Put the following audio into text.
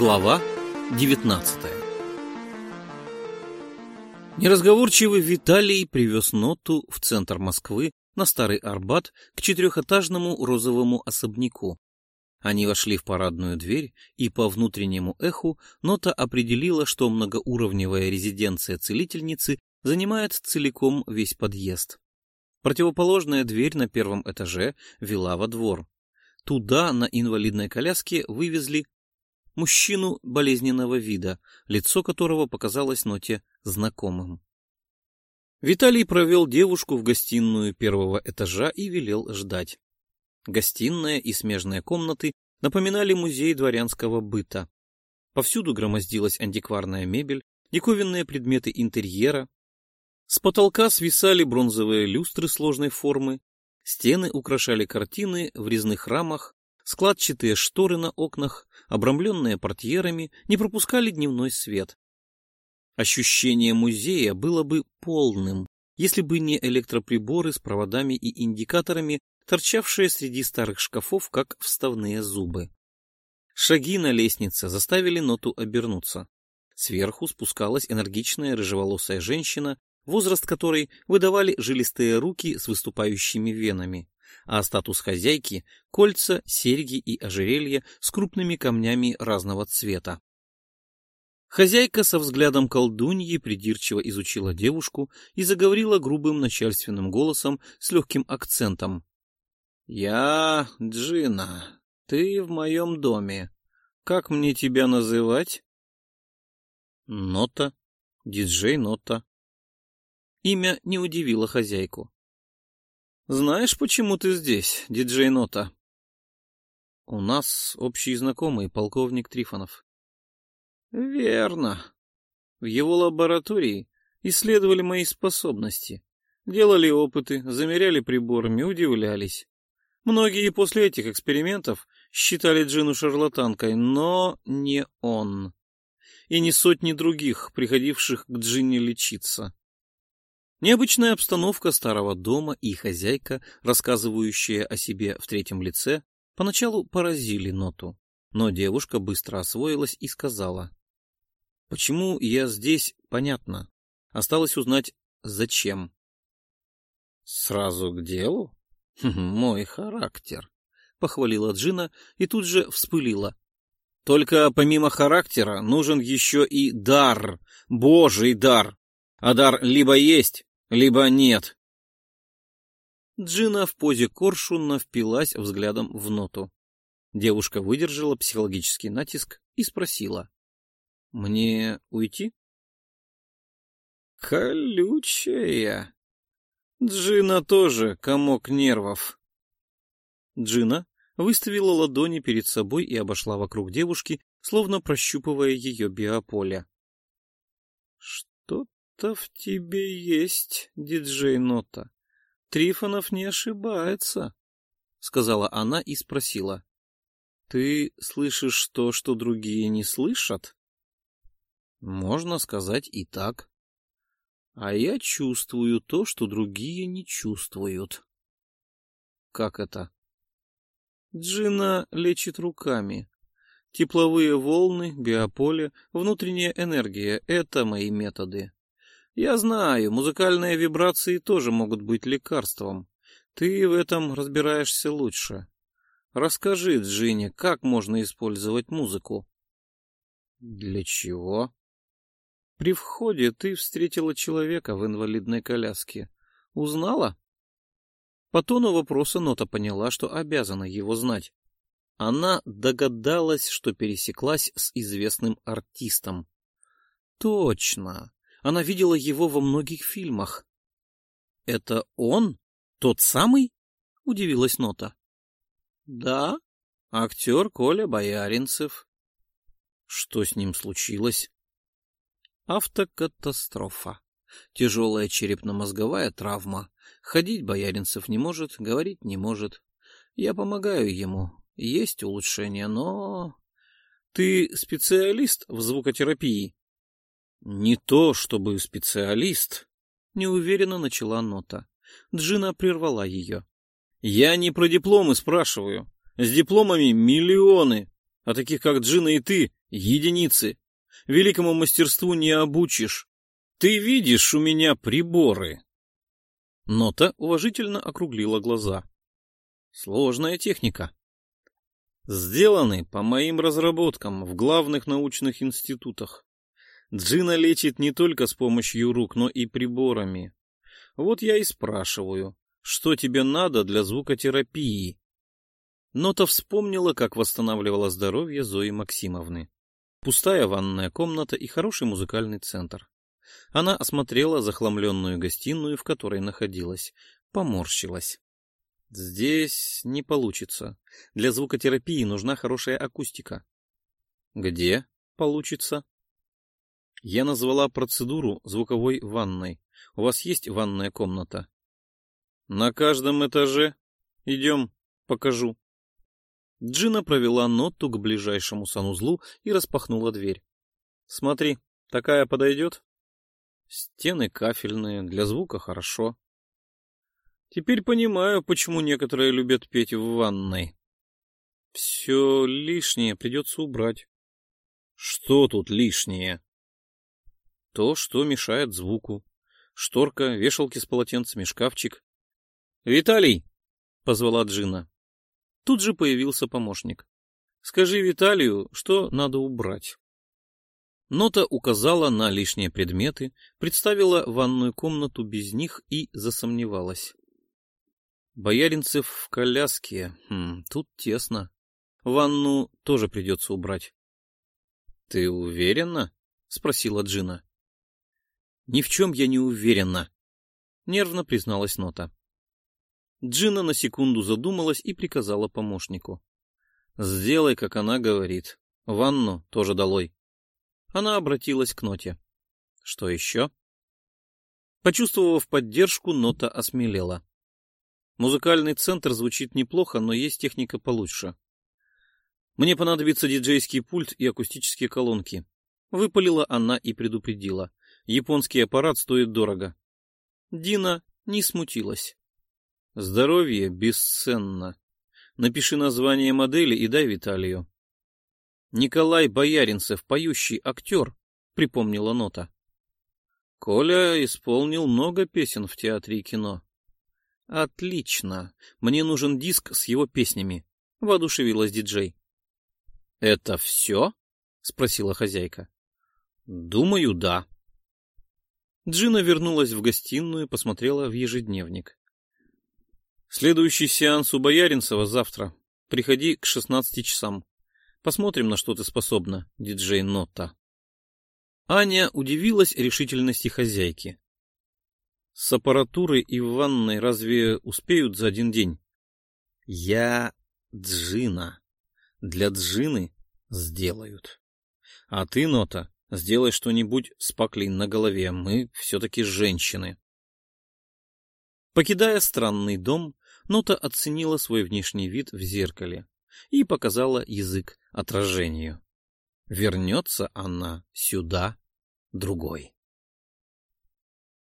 Глава 19 Неразговорчивый Виталий привез ноту в центр Москвы на Старый Арбат к четырехэтажному розовому особняку. Они вошли в парадную дверь, и по внутреннему эху нота определила, что многоуровневая резиденция целительницы занимает целиком весь подъезд. Противоположная дверь на первом этаже вела во двор. Туда на инвалидной коляске вывезли мужчину болезненного вида, лицо которого показалось Ноте знакомым. Виталий провел девушку в гостиную первого этажа и велел ждать. Гостиная и смежные комнаты напоминали музей дворянского быта. Повсюду громоздилась антикварная мебель, диковинные предметы интерьера. С потолка свисали бронзовые люстры сложной формы, стены украшали картины в резных рамах, складчатые шторы на окнах, обрамленные портьерами, не пропускали дневной свет. Ощущение музея было бы полным, если бы не электроприборы с проводами и индикаторами, торчавшие среди старых шкафов, как вставные зубы. Шаги на лестнице заставили Ноту обернуться. Сверху спускалась энергичная рыжеволосая женщина, возраст которой выдавали жилистые руки с выступающими венами, а статус хозяйки — кольца, серьги и ожерелья с крупными камнями разного цвета. Хозяйка со взглядом колдуньи придирчиво изучила девушку и заговорила грубым начальственным голосом с легким акцентом. «Я Джина. Ты в моем доме. Как мне тебя называть?» «Нота. Диджей Нота». Имя не удивило хозяйку. «Знаешь, почему ты здесь, диджей Нота?» «У нас общий знакомый, полковник Трифонов». «Верно. В его лаборатории исследовали мои способности, делали опыты, замеряли приборами, удивлялись. Многие после этих экспериментов считали Джину шарлатанкой, но не он. И не сотни других, приходивших к Джинне лечиться. Необычная обстановка старого дома и хозяйка, рассказывающая о себе в третьем лице, поначалу поразили Ноту. Но девушка быстро освоилась и сказала. «Почему я здесь, понятно. Осталось узнать, зачем». «Сразу к делу?» «Мой характер», — похвалила Джина и тут же вспылила. «Только помимо характера нужен еще и дар, божий дар. А дар либо есть, либо нет». Джина в позе коршуна впилась взглядом в ноту. Девушка выдержала психологический натиск и спросила. «Мне уйти?» «Колючая», Джина тоже комок нервов. Джина выставила ладони перед собой и обошла вокруг девушки, словно прощупывая ее биополе. Что-то в тебе есть, диджей Нота. Трифонов не ошибается, сказала она и спросила. Ты слышишь то, что другие не слышат? Можно сказать и так а я чувствую то, что другие не чувствуют. Как это? Джина лечит руками. Тепловые волны, биополе, внутренняя энергия — это мои методы. Я знаю, музыкальные вибрации тоже могут быть лекарством. Ты в этом разбираешься лучше. Расскажи, Джине, как можно использовать музыку? Для чего? При входе ты встретила человека в инвалидной коляске. Узнала? По тону вопроса Нота поняла, что обязана его знать. Она догадалась, что пересеклась с известным артистом. Точно. Она видела его во многих фильмах. Это он? Тот самый? Удивилась Нота. Да, актер Коля Бояринцев. Что с ним случилось? Автокатастрофа. Тяжелая черепно-мозговая травма. Ходить Бояринцев не может, говорить не может. Я помогаю ему. Есть улучшения, но... Ты специалист в звукотерапии? Не то, чтобы специалист. Неуверенно начала нота. Джина прервала ее. Я не про дипломы спрашиваю. С дипломами миллионы. А таких, как Джина и ты, единицы. Великому мастерству не обучишь. Ты видишь у меня приборы. Нота уважительно округлила глаза. Сложная техника. Сделаны по моим разработкам в главных научных институтах. Джина лечит не только с помощью рук, но и приборами. Вот я и спрашиваю, что тебе надо для звукотерапии? Нота вспомнила, как восстанавливала здоровье Зои Максимовны. Пустая ванная комната и хороший музыкальный центр. Она осмотрела захламленную гостиную, в которой находилась, поморщилась. Здесь не получится. Для звукотерапии нужна хорошая акустика. Где получится? Я назвала процедуру звуковой ванной. У вас есть ванная комната? На каждом этаже. Идем, покажу. Джина провела ноту к ближайшему санузлу и распахнула дверь. Смотри, такая подойдет? Стены кафельные, для звука хорошо. Теперь понимаю, почему некоторые любят петь в ванной. Все лишнее придется убрать. Что тут лишнее? То, что мешает звуку. Шторка, вешалки с полотенцами, шкафчик. «Виталий!» — позвала Джина. Тут же появился помощник. «Скажи Виталию, что надо убрать». Нота указала на лишние предметы, представила ванную комнату без них и засомневалась. Бояринцев в коляске. Хм, тут тесно. Ванну тоже придется убрать. — Ты уверена? — спросила Джина. — Ни в чем я не уверена, — нервно призналась Нота. Джина на секунду задумалась и приказала помощнику. — Сделай, как она говорит. Ванну тоже долой. Она обратилась к Ноте. — Что еще? Почувствовав поддержку, Нота осмелела. Музыкальный центр звучит неплохо, но есть техника получше. Мне понадобится диджейский пульт и акустические колонки. Выпалила она и предупредила. Японский аппарат стоит дорого. Дина не смутилась. Здоровье бесценно. Напиши название модели и дай Виталию. Николай Бояринцев, поющий актер, припомнила нота. Коля исполнил много песен в театре и кино. Отлично. Мне нужен диск с его песнями. Воодушевилась диджей. Это все? Спросила хозяйка. Думаю, да. Джина вернулась в гостиную и посмотрела в ежедневник. Следующий сеанс у Бояринцева завтра. Приходи к шестнадцати часам. Посмотрим, на что ты способна, диджей Нота. Аня удивилась решительности хозяйки. С аппаратурой и в ванной разве успеют за один день? Я Джина. Для Джины сделают. А ты, Нота, сделай что-нибудь с паклей на голове. Мы все-таки женщины. Покидая странный дом, Нота оценила свой внешний вид в зеркале и показала язык отражению. Вернется она сюда другой.